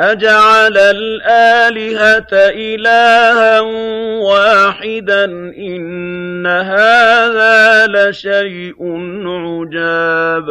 أَجَعَلَ الْآلِهَةَ إِلَٰهًا وَاحِدًا ۖ إِنَّ هَٰذَا لَشَيْءٌ عُجَابٌ.